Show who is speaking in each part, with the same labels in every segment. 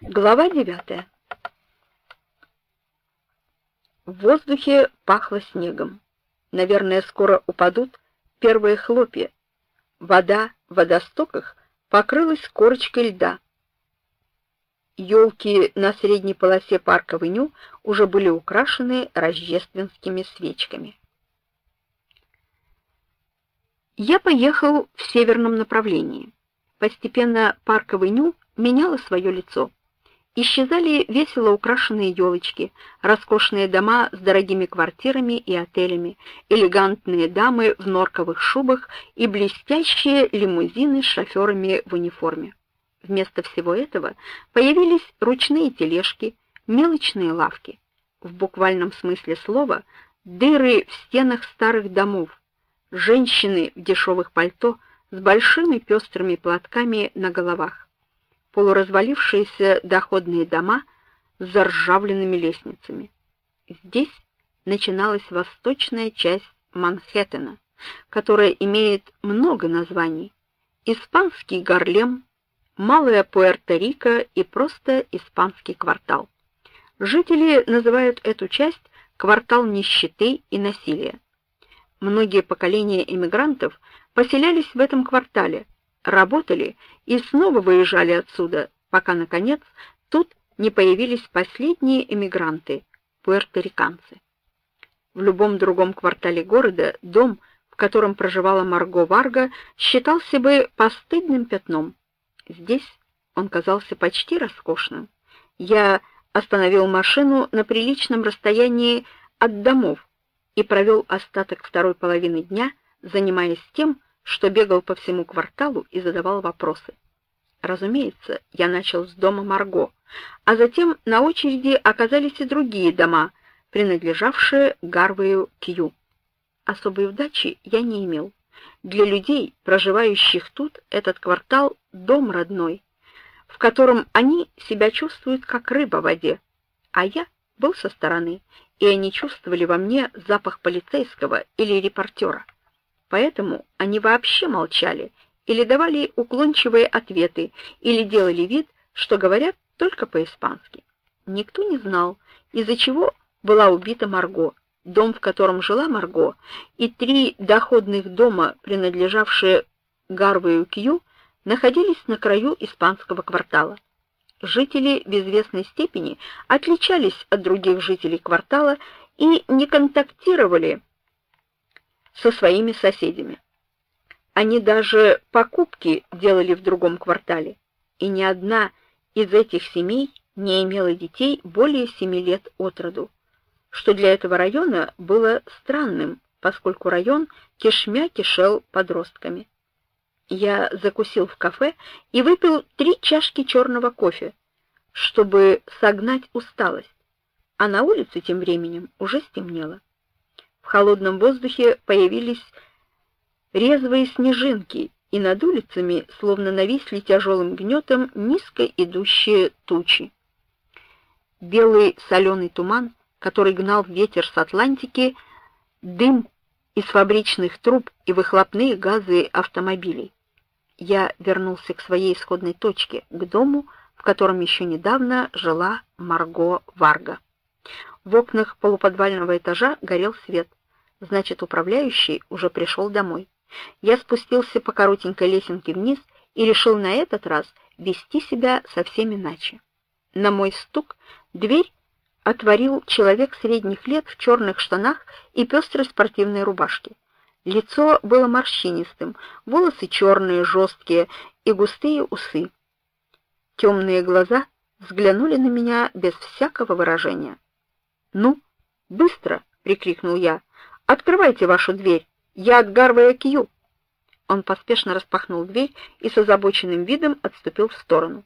Speaker 1: Глава 9. В воздухе пахло снегом. Наверное, скоро упадут первые хлопья. Вода в водостоках покрылась корочкой льда. Елки на средней полосе парка-авеню уже были украшены рождественскими свечками. Я поехал в северном направлении. Постепенно парк-авеню меняло свое лицо. Исчезали весело украшенные елочки, роскошные дома с дорогими квартирами и отелями, элегантные дамы в норковых шубах и блестящие лимузины с шоферами в униформе. Вместо всего этого появились ручные тележки, мелочные лавки. В буквальном смысле слова дыры в стенах старых домов, женщины в дешевых пальто с большими пестрыми платками на головах полуразвалившиеся доходные дома с заржавленными лестницами. Здесь начиналась восточная часть Манхэттена, которая имеет много названий: испанский Гарлем, Малая Пуэрто-Рико и просто испанский квартал. Жители называют эту часть квартал нищеты и насилия. Многие поколения эмигрантов поселялись в этом квартале, работали и снова выезжали отсюда, пока наконец тут не появились последние эмигранты, пуэрториканцы. В любом другом квартале города дом, в котором проживала Марго Варга, считался бы постыдным пятном. Здесь он казался почти роскошным. Я остановил машину на приличном расстоянии от домов и провел остаток второй половины дня, занимаясь тем, что бегал по всему кварталу и задавал вопросы. Разумеется, я начал с дома Марго, а затем на очереди оказались и другие дома, принадлежавшие Гарвею Кью. Особой удачи я не имел. Для людей, проживающих тут, этот квартал дом родной, в котором они себя чувствуют как рыба в воде. А я был со стороны, и они чувствовали во мне запах полицейского или репортера. Поэтому они вообще молчали или давали уклончивые ответы, или делали вид, что говорят только по-испански. Никто не знал, из-за чего была убита Марго. Дом, в котором жила Марго, и три доходных дома, принадлежавшие Гарвею Кью, находились на краю испанского квартала. Жители в известной степени отличались от других жителей квартала и не контактировали со своими соседями. Они даже покупки делали в другом квартале, и ни одна из этих семей не имела детей более семи лет от роду, что для этого района было странным, поскольку район кишмя кишел подростками. Я закусил в кафе и выпил три чашки черного кофе, чтобы согнать усталость, а на улице тем временем уже стемнело. В холодном воздухе появились резвые снежинки, и над улицами словно нависли тяжелым гнетом низко идущие тучи. Белый соленый туман, который гнал ветер с Атлантики, дым из фабричных труб и выхлопные газы автомобилей. Я вернулся к своей исходной точке, к дому, в котором еще недавно жила Марго Варга. В окнах полуподвального этажа горел свет. Значит, управляющий уже пришел домой. Я спустился по коротенькой лесенке вниз и решил на этот раз вести себя совсем иначе. На мой стук дверь отворил человек средних лет в черных штанах и пестрой спортивной рубашке. Лицо было морщинистым, волосы черные, жесткие и густые усы. Темные глаза взглянули на меня без всякого выражения. "Ну, быстро!" прикрикнул я. Открывайте вашу дверь. Я от Гарвея Кью. Он поспешно распахнул дверь и с озабоченным видом отступил в сторону.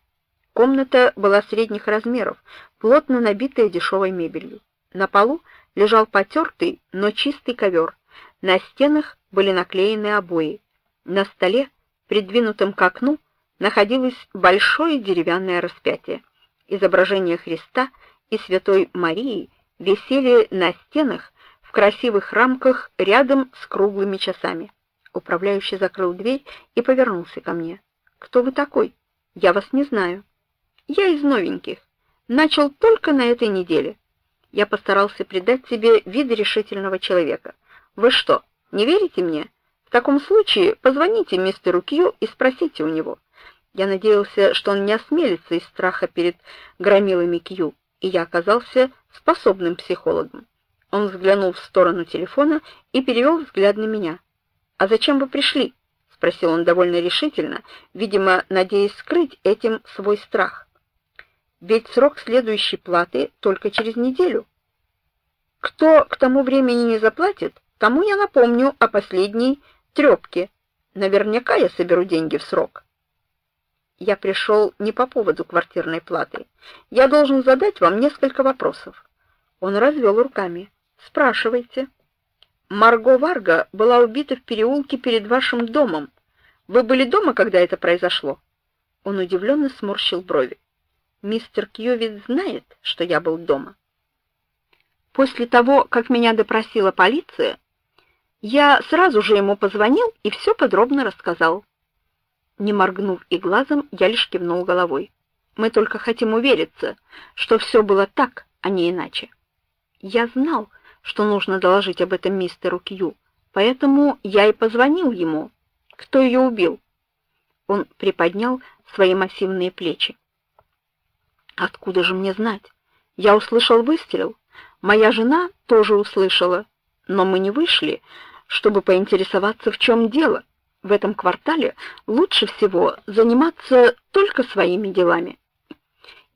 Speaker 1: Комната была средних размеров, плотно набитая дешевой мебелью. На полу лежал потертый, но чистый ковер. На стенах были наклеены обои. На столе, придвинутом к окну, находилось большое деревянное распятие. Изображения Христа и Святой Марии висели на стенах в красивых рамках рядом с круглыми часами. Управляющий закрыл дверь и повернулся ко мне. Кто вы такой? Я вас не знаю. Я из новеньких. Начал только на этой неделе. Я постарался придать себе вид решительного человека. Вы что, не верите мне? В таком случае позвоните мистеру Кью и спросите у него. Я надеялся, что он не осмелится из страха перед громилами Кью, и я оказался способным психологом. Он взглянул в сторону телефона и перевел взгляд на меня. "А зачем вы пришли?" спросил он довольно решительно, видимо, надеясь скрыть этим свой страх. "Ведь срок следующей платы только через неделю. Кто к тому времени не заплатит, тому я напомню о последней трёпке. Наверняка я соберу деньги в срок". Я пришел не по поводу квартирной платы. Я должен задать вам несколько вопросов. Он развел руками. Спрашивайте. Марго Варга была убита в переулке перед вашим домом. Вы были дома, когда это произошло? Он удивленно сморщил брови. Мистер Кью ведь знает, что я был дома. После того, как меня допросила полиция, я сразу же ему позвонил и все подробно рассказал. Не моргнув и глазом, я лишь кивнул головой. Мы только хотим увериться, что все было так, а не иначе. Я знал, что нужно доложить об этом мистеру Кью, поэтому я и позвонил ему. Кто ее убил? Он приподнял свои массивные плечи. Откуда же мне знать? Я услышал выстрел. Моя жена тоже услышала, но мы не вышли, чтобы поинтересоваться, в чем дело. В этом квартале лучше всего заниматься только своими делами.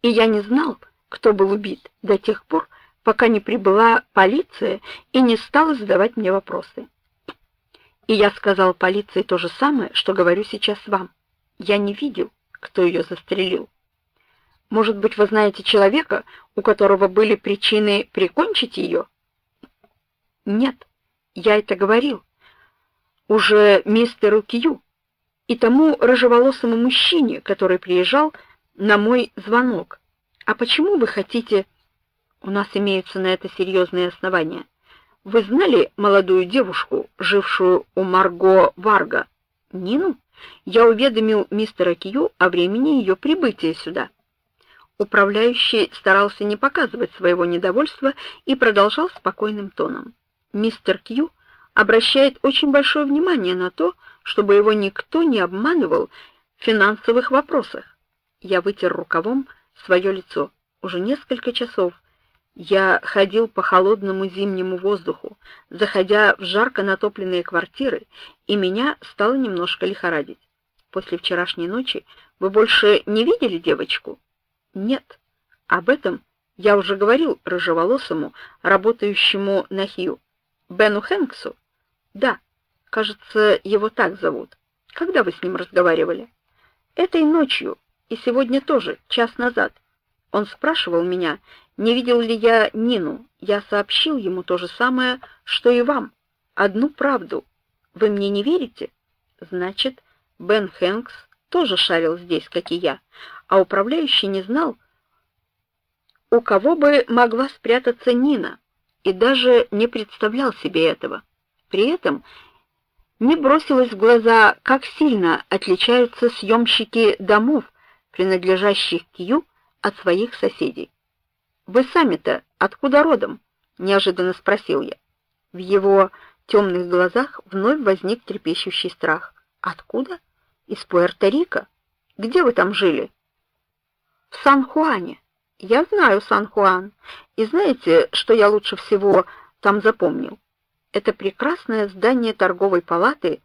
Speaker 1: И я не знал, кто был убит до тех пор, пока не прибыла полиция и не стала задавать мне вопросы. И я сказал полиции то же самое, что говорю сейчас вам. Я не видел, кто ее застрелил. Может быть, вы знаете человека, у которого были причины прикончить ее? Нет, я это говорил. Уже мистеру Кью и тому рыжеволосому мужчине, который приезжал на мой звонок. А почему вы хотите у нас имеются на это серьезные основания. Вы знали молодую девушку, жившую у Марго Варга? Нину? Я уведомил мистера Кью о времени ее прибытия сюда. Управляющий старался не показывать своего недовольства и продолжал спокойным тоном. Мистер Кью обращает очень большое внимание на то, чтобы его никто не обманывал в финансовых вопросах. Я вытер рукавом свое лицо. Уже несколько часов я ходил по холодному зимнему воздуху, заходя в жарко натопленные квартиры, и меня стало немножко лихорадить. После вчерашней ночи вы больше не видели девочку? Нет. Об этом я уже говорил рыжеволосому, работающему на Хью. Бену Хэнксу? Да. Кажется, его так зовут. Когда вы с ним разговаривали? Этой ночью и сегодня тоже, час назад. Он спрашивал меня, не видел ли я Нину. Я сообщил ему то же самое, что и вам. Одну правду. Вы мне не верите? Значит, Бен Хэнкс тоже шарил здесь, как и я, а управляющий не знал, у кого бы могла спрятаться Нина, и даже не представлял себе этого. При этом мне бросилось в глаза, как сильно отличаются съемщики домов, принадлежащих Кью, от своих соседей. Вы сами-то откуда родом? неожиданно спросил я. В его темных глазах вновь возник трепещущий страх. Откуда? Из Пуэрто-Рико. Где вы там жили? В Сан-Хуане. Я знаю Сан-Хуан. И знаете, что я лучше всего там запомнил? Это прекрасное здание торговой палаты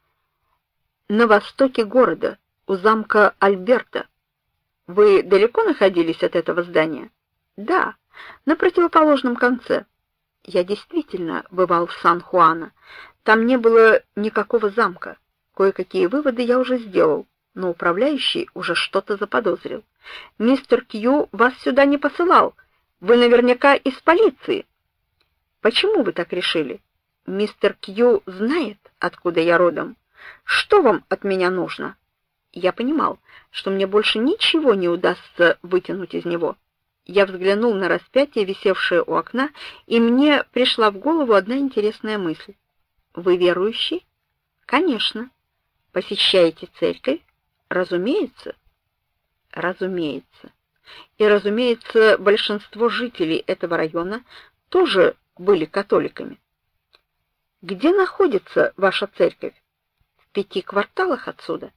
Speaker 1: на востоке города, у замка Альберта. Вы далеко находились от этого здания? Да на противоположном конце. Я действительно бывал в Сан-Хуана. Там не было никакого замка. Кое-какие выводы я уже сделал, но управляющий уже что-то заподозрил. Мистер Кью вас сюда не посылал. Вы наверняка из полиции. Почему вы так решили? Мистер Кью знает, откуда я родом. Что вам от меня нужно? Я понимал, что мне больше ничего не удастся вытянуть из него. Я взглянул на распятие, висевшее у окна, и мне пришла в голову одна интересная мысль. Вы верующий? Конечно. Посещаете церковь? Разумеется. Разумеется. и, разумеется, большинство жителей этого района тоже были католиками. Где находится ваша церковь? В пяти кварталах отсюда.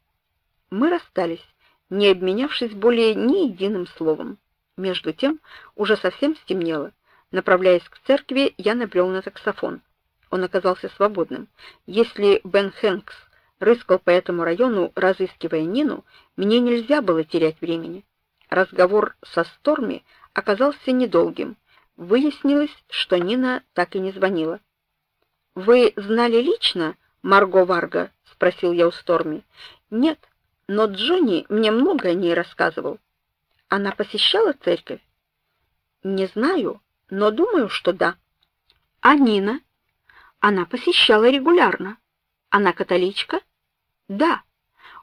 Speaker 1: Мы расстались, не обменявшись более ни единым словом. Между тем, уже совсем стемнело. Направляясь к церкви, я набрел на таксофон. Он оказался свободным. Если Бен Хэнкс рыскал по этому району, разыскивая Нину, мне нельзя было терять времени. Разговор со Сторми оказался недолгим. Выяснилось, что Нина так и не звонила. Вы знали лично Марго Варга? спросил я у Сторми. Нет, но Джонни мне много о ней рассказывал. Она посещала церковь? Не знаю, но думаю, что да. А Нина? Она посещала регулярно. Она католичка? Да.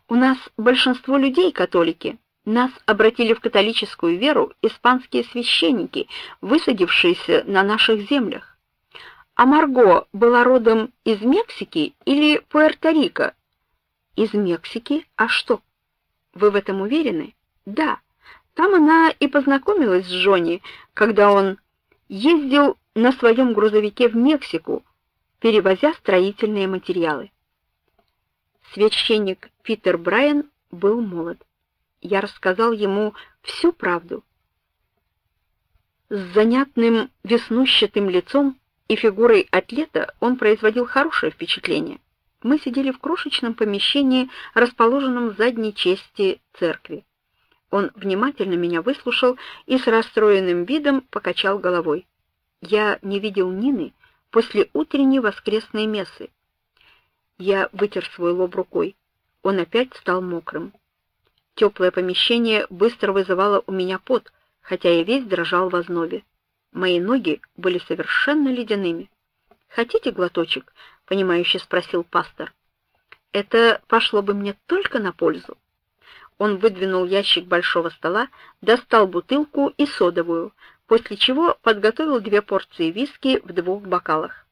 Speaker 1: У нас большинство людей католики. Нас обратили в католическую веру испанские священники, высадившиеся на наших землях. А Марго была родом из Мексики или Пуэрто-Рико? Из Мексики? А что? Вы в этом уверены? Да. Там она и познакомилась с Джонни, когда он ездил на своем грузовике в Мексику, перевозя строительные материалы. Священник Питер Брайан был молод. Я рассказал ему всю правду. С занятным веснущатым лицом и фигурой атлета он производил хорошее впечатление. Мы сидели в крошечном помещении, расположенном в задней части церкви. Он внимательно меня выслушал и с расстроенным видом покачал головой. Я не видел Нины после утренней воскресной мессы. Я вытер свой лоб рукой. Он опять стал мокрым. Теплое помещение быстро вызывало у меня пот, хотя я весь дрожал в ознобе. Мои ноги были совершенно ледяными. Хотите глоточек? Понимающе спросил пастор. Это пошло бы мне только на пользу. Он выдвинул ящик большого стола, достал бутылку и содовую, после чего подготовил две порции виски в двух бокалах.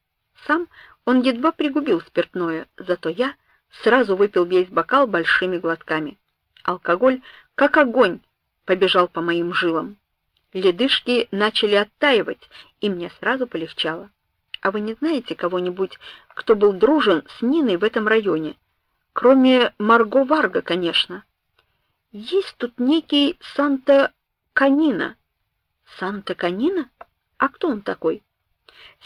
Speaker 1: Сам он едва пригубил спиртное, зато я сразу выпил весь бокал большими глотками. Алкоголь, как огонь, побежал по моим жилам. Ледышки начали оттаивать, и мне сразу полегчало. А вы не знаете кого-нибудь, кто был дружен с Ниной в этом районе? Кроме Марго Варга, конечно. Есть тут некий Санта Канина. Санта Канина? А кто он такой?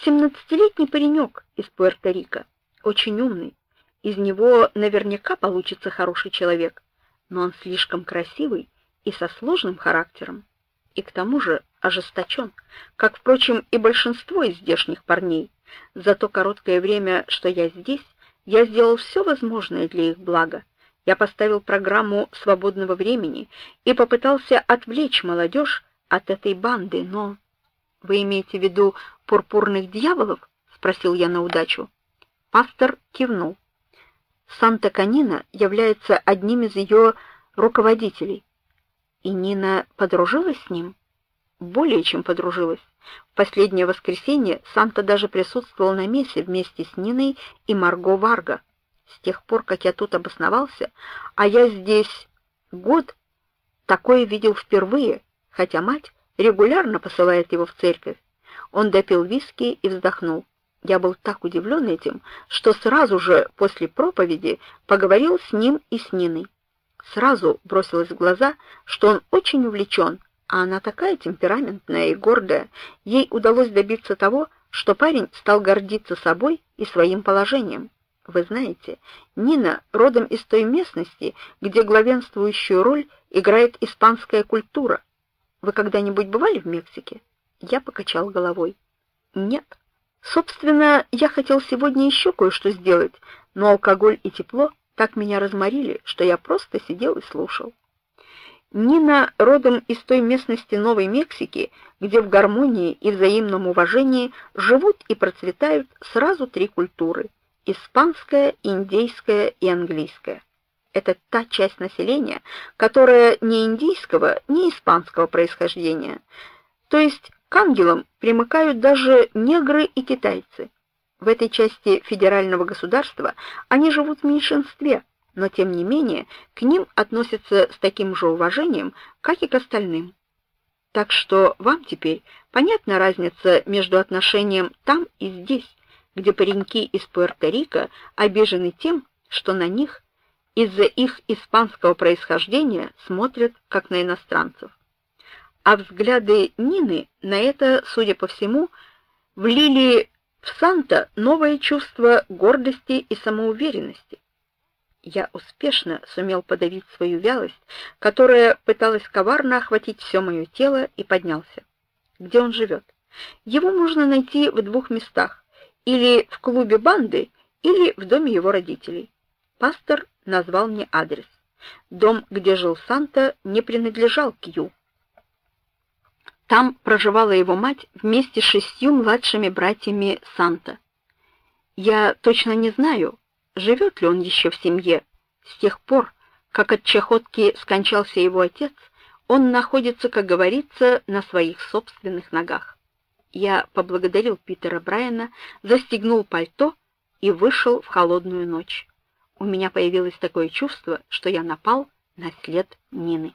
Speaker 1: Семнадцатилетний паренек из Пуэрто-Рико, очень умный. Из него наверняка получится хороший человек, но он слишком красивый и со сложным характером и к тому же ожесточен, как, впрочем, и большинство из здешних парней. За то короткое время, что я здесь, я сделал все возможное для их блага. Я поставил программу свободного времени и попытался отвлечь молодежь от этой банды, но Вы имеете в виду пурпурных дьяволов? спросил я на удачу. Пастор кивнул. Санта-Канина является одним из ее руководителей. И Нина подружилась с ним? Более чем подружилась. В последнее воскресенье Санта даже присутствовал на мессе вместе с Ниной и Марго Варга. С тех пор, как я тут обосновался, а я здесь год, такое видел впервые, хотя мать регулярно посылает его в церковь. Он допил виски и вздохнул. Я был так удивлен этим, что сразу же после проповеди поговорил с ним и с Ниной. Сразу бросилось в глаза, что он очень увлечен, а она такая темпераментная и гордая. Ей удалось добиться того, что парень стал гордиться собой и своим положением. Вы знаете, Нина родом из той местности, где главенствующую роль играет испанская культура. Вы когда-нибудь бывали в Мексике? Я покачал головой. Нет. Собственно, я хотел сегодня еще кое-что сделать, но алкоголь и тепло так меня разморили, что я просто сидел и слушал. Нина родом из той местности Новой Мексики, где в гармонии и взаимном уважении живут и процветают сразу три культуры: испанская, индейская и английская. Это та часть населения, которая не индийского, не испанского происхождения. То есть к ангелам примыкают даже негры и китайцы. В этой части федерального государства они живут в меньшинстве, но тем не менее к ним относятся с таким же уважением, как и к остальным. Так что вам теперь понятна разница между отношением там и здесь, где пареньки из Пуэрто-Рико обижены тем, что на них из-за их испанского происхождения смотрят как на иностранцев. А взгляды Нины на это, судя по всему, влили в Санта новое чувство гордости и самоуверенности. Я успешно сумел подавить свою вялость, которая пыталась коварно охватить все мое тело, и поднялся. Где он живет? Его можно найти в двух местах: или в клубе банды, или в доме его родителей. Пастор назвал мне адрес. Дом, где жил Санта, не принадлежал Кью. Там проживала его мать вместе с шестью младшими братьями Санта. Я точно не знаю, живет ли он еще в семье. С тех пор, как от чахотки скончался его отец, он находится, как говорится, на своих собственных ногах. Я поблагодарил Питера Брайана, застегнул пальто и вышел в холодную ночь. У меня появилось такое чувство, что я напал на след Нины.